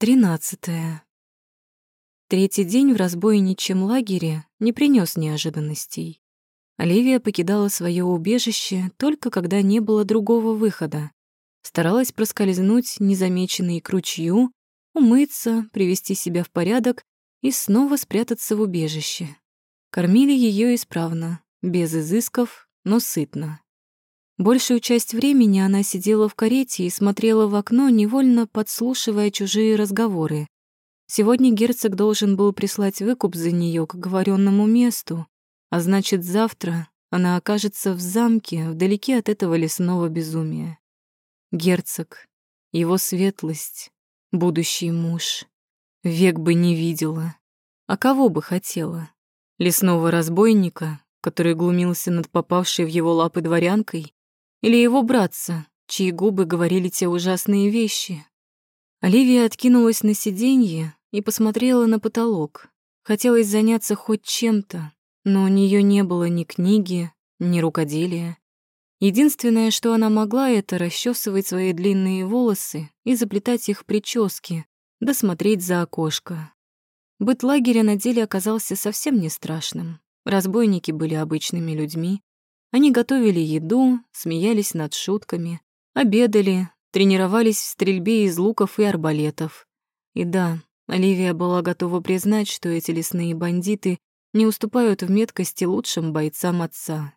Тринадцатое. Третий день в разбойничьем лагере не принес неожиданностей. Оливия покидала свое убежище только когда не было другого выхода. Старалась проскользнуть незамеченной к ручью, умыться, привести себя в порядок и снова спрятаться в убежище. Кормили ее исправно, без изысков, но сытно. Большую часть времени она сидела в карете и смотрела в окно, невольно подслушивая чужие разговоры. Сегодня герцог должен был прислать выкуп за нее к оговоренному месту, а значит, завтра она окажется в замке, вдалеке от этого лесного безумия. Герцог, его светлость, будущий муж. Век бы не видела. А кого бы хотела? Лесного разбойника, который глумился над попавшей в его лапы дворянкой, или его братца, чьи губы говорили те ужасные вещи. Оливия откинулась на сиденье и посмотрела на потолок. Хотелось заняться хоть чем-то, но у нее не было ни книги, ни рукоделия. Единственное, что она могла, это расчесывать свои длинные волосы и заплетать их прически, да смотреть за окошко. Быт лагеря на деле оказался совсем не страшным. Разбойники были обычными людьми, они готовили еду, смеялись над шутками, обедали, тренировались в стрельбе из луков и арбалетов. И да, Оливия была готова признать, что эти лесные бандиты не уступают в меткости лучшим бойцам отца.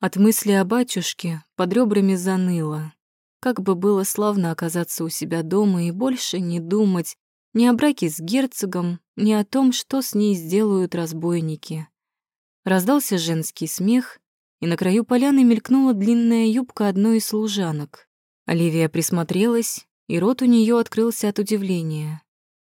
От мысли о батюшке под ребрами заныло. Как бы было славно оказаться у себя дома и больше не думать ни о браке с герцогом, ни о том, что с ней сделают разбойники. Раздался женский смех, и на краю поляны мелькнула длинная юбка одной из служанок. Оливия присмотрелась, и рот у нее открылся от удивления.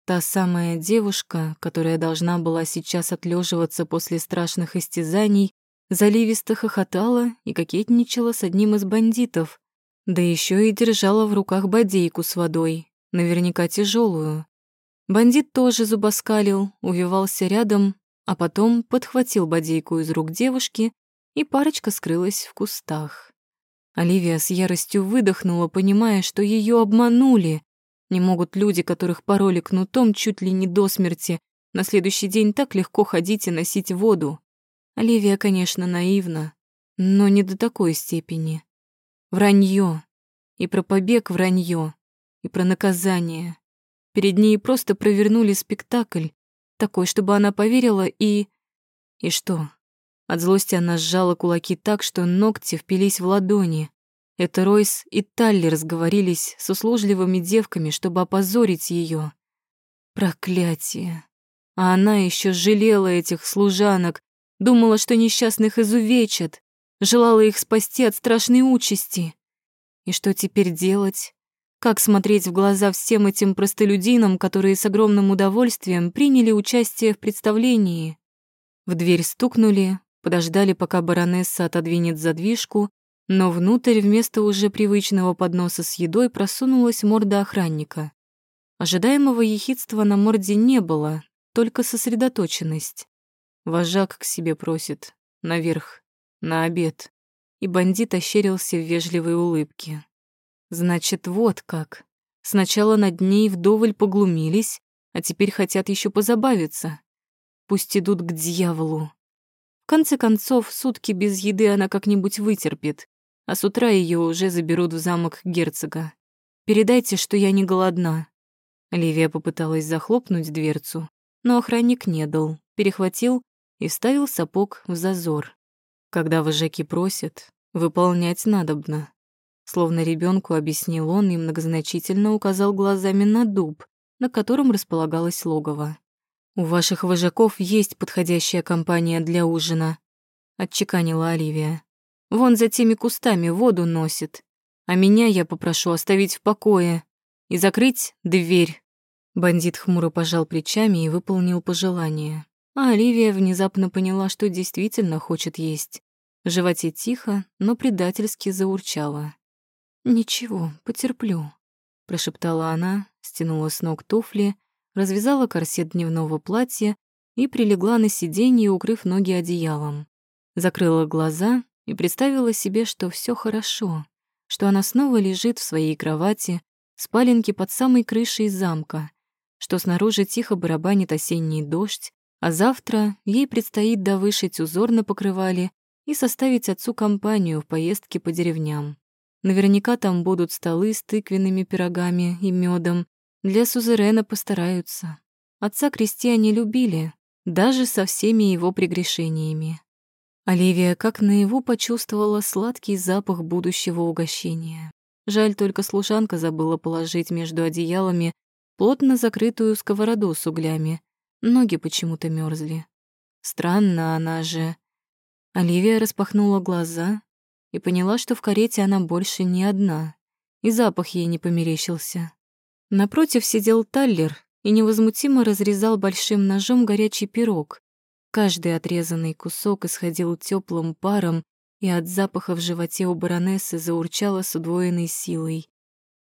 Та самая девушка, которая должна была сейчас отлеживаться после страшных истязаний, заливисто хохотала и кокетничала с одним из бандитов, да еще и держала в руках бодейку с водой, наверняка тяжелую. Бандит тоже зубоскалил, увивался рядом, а потом подхватил бодейку из рук девушки и парочка скрылась в кустах. Оливия с яростью выдохнула, понимая, что ее обманули. Не могут люди, которых пороли кнутом чуть ли не до смерти, на следующий день так легко ходить и носить воду. Оливия, конечно, наивна, но не до такой степени. Вранье. И про побег вранье. И про наказание. Перед ней просто провернули спектакль, такой, чтобы она поверила и... И что? От злости она сжала кулаки так, что ногти впились в ладони. Это Ройс и Талли разговорились с услужливыми девками, чтобы опозорить ее. Проклятие. А она еще жалела этих служанок, думала, что несчастных изувечат, желала их спасти от страшной участи. И что теперь делать? Как смотреть в глаза всем этим простолюдинам, которые с огромным удовольствием приняли участие в представлении? В дверь стукнули, подождали, пока баронесса отодвинет задвижку, но внутрь вместо уже привычного подноса с едой просунулась морда охранника. Ожидаемого ехидства на морде не было, только сосредоточенность. Вожак к себе просит, наверх, на обед, и бандит ощерился в вежливой улыбке. Значит, вот как. Сначала над ней вдоволь поглумились, а теперь хотят еще позабавиться. Пусть идут к дьяволу. В конце концов, сутки без еды она как-нибудь вытерпит, а с утра ее уже заберут в замок герцога. Передайте, что я не голодна». Ливия попыталась захлопнуть дверцу, но охранник не дал, перехватил и вставил сапог в зазор. Когда вожаки просят, выполнять надобно. Словно ребенку объяснил он и многозначительно указал глазами на дуб, на котором располагалось логово. «У ваших вожаков есть подходящая компания для ужина», — отчеканила Оливия. «Вон за теми кустами воду носит, а меня я попрошу оставить в покое и закрыть дверь». Бандит хмуро пожал плечами и выполнил пожелание. А Оливия внезапно поняла, что действительно хочет есть. В животе тихо, но предательски заурчала. «Ничего, потерплю», — прошептала она, стянула с ног туфли развязала корсет дневного платья и прилегла на сиденье, укрыв ноги одеялом. Закрыла глаза и представила себе, что все хорошо, что она снова лежит в своей кровати, спаленке под самой крышей замка, что снаружи тихо барабанит осенний дождь, а завтра ей предстоит довышить узор на покрывале и составить отцу компанию в поездке по деревням. Наверняка там будут столы с тыквенными пирогами и медом. Для сузерена постараются. Отца крестьяне любили, даже со всеми его прегрешениями. Оливия как наяву почувствовала сладкий запах будущего угощения. Жаль, только служанка забыла положить между одеялами плотно закрытую сковороду с углями. Ноги почему-то мерзли. Странно она же. Оливия распахнула глаза и поняла, что в карете она больше не одна, и запах ей не померещился. Напротив сидел Таллер и невозмутимо разрезал большим ножом горячий пирог. Каждый отрезанный кусок исходил теплым паром, и от запаха в животе у баронессы заурчало с удвоенной силой.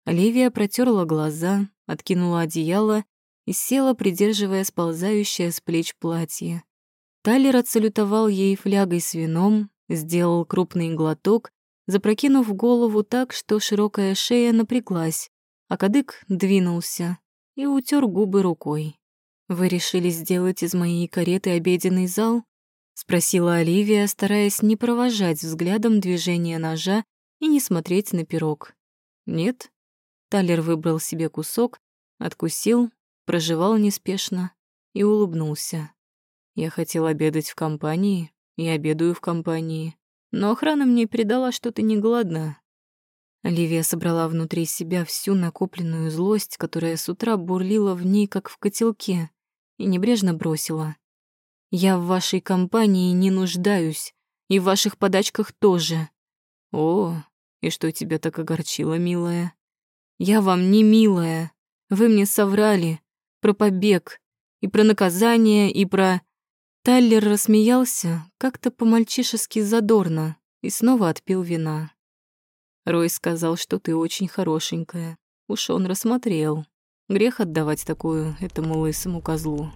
Оливия протерла глаза, откинула одеяло и села, придерживая сползающее с плеч платье. Талер отсалютовал ей флягой с вином, сделал крупный глоток, запрокинув голову так, что широкая шея напряглась, а кадык двинулся и утер губы рукой. «Вы решили сделать из моей кареты обеденный зал?» — спросила Оливия, стараясь не провожать взглядом движение ножа и не смотреть на пирог. «Нет». Талер выбрал себе кусок, откусил, прожевал неспешно и улыбнулся. Я хотел обедать в компании и обедаю в компании, но охрана мне передала, что ты не голодна. Оливия собрала внутри себя всю накопленную злость, которая с утра бурлила в ней, как в котелке, и небрежно бросила. «Я в вашей компании не нуждаюсь, и в ваших подачках тоже». «О, и что тебя так огорчило, милая?» «Я вам не милая. Вы мне соврали про побег, и про наказание, и про...» Таллер рассмеялся как-то по-мальчишески задорно и снова отпил вина. Рой сказал, что ты очень хорошенькая. Уж он рассмотрел. Грех отдавать такую этому лысому козлу.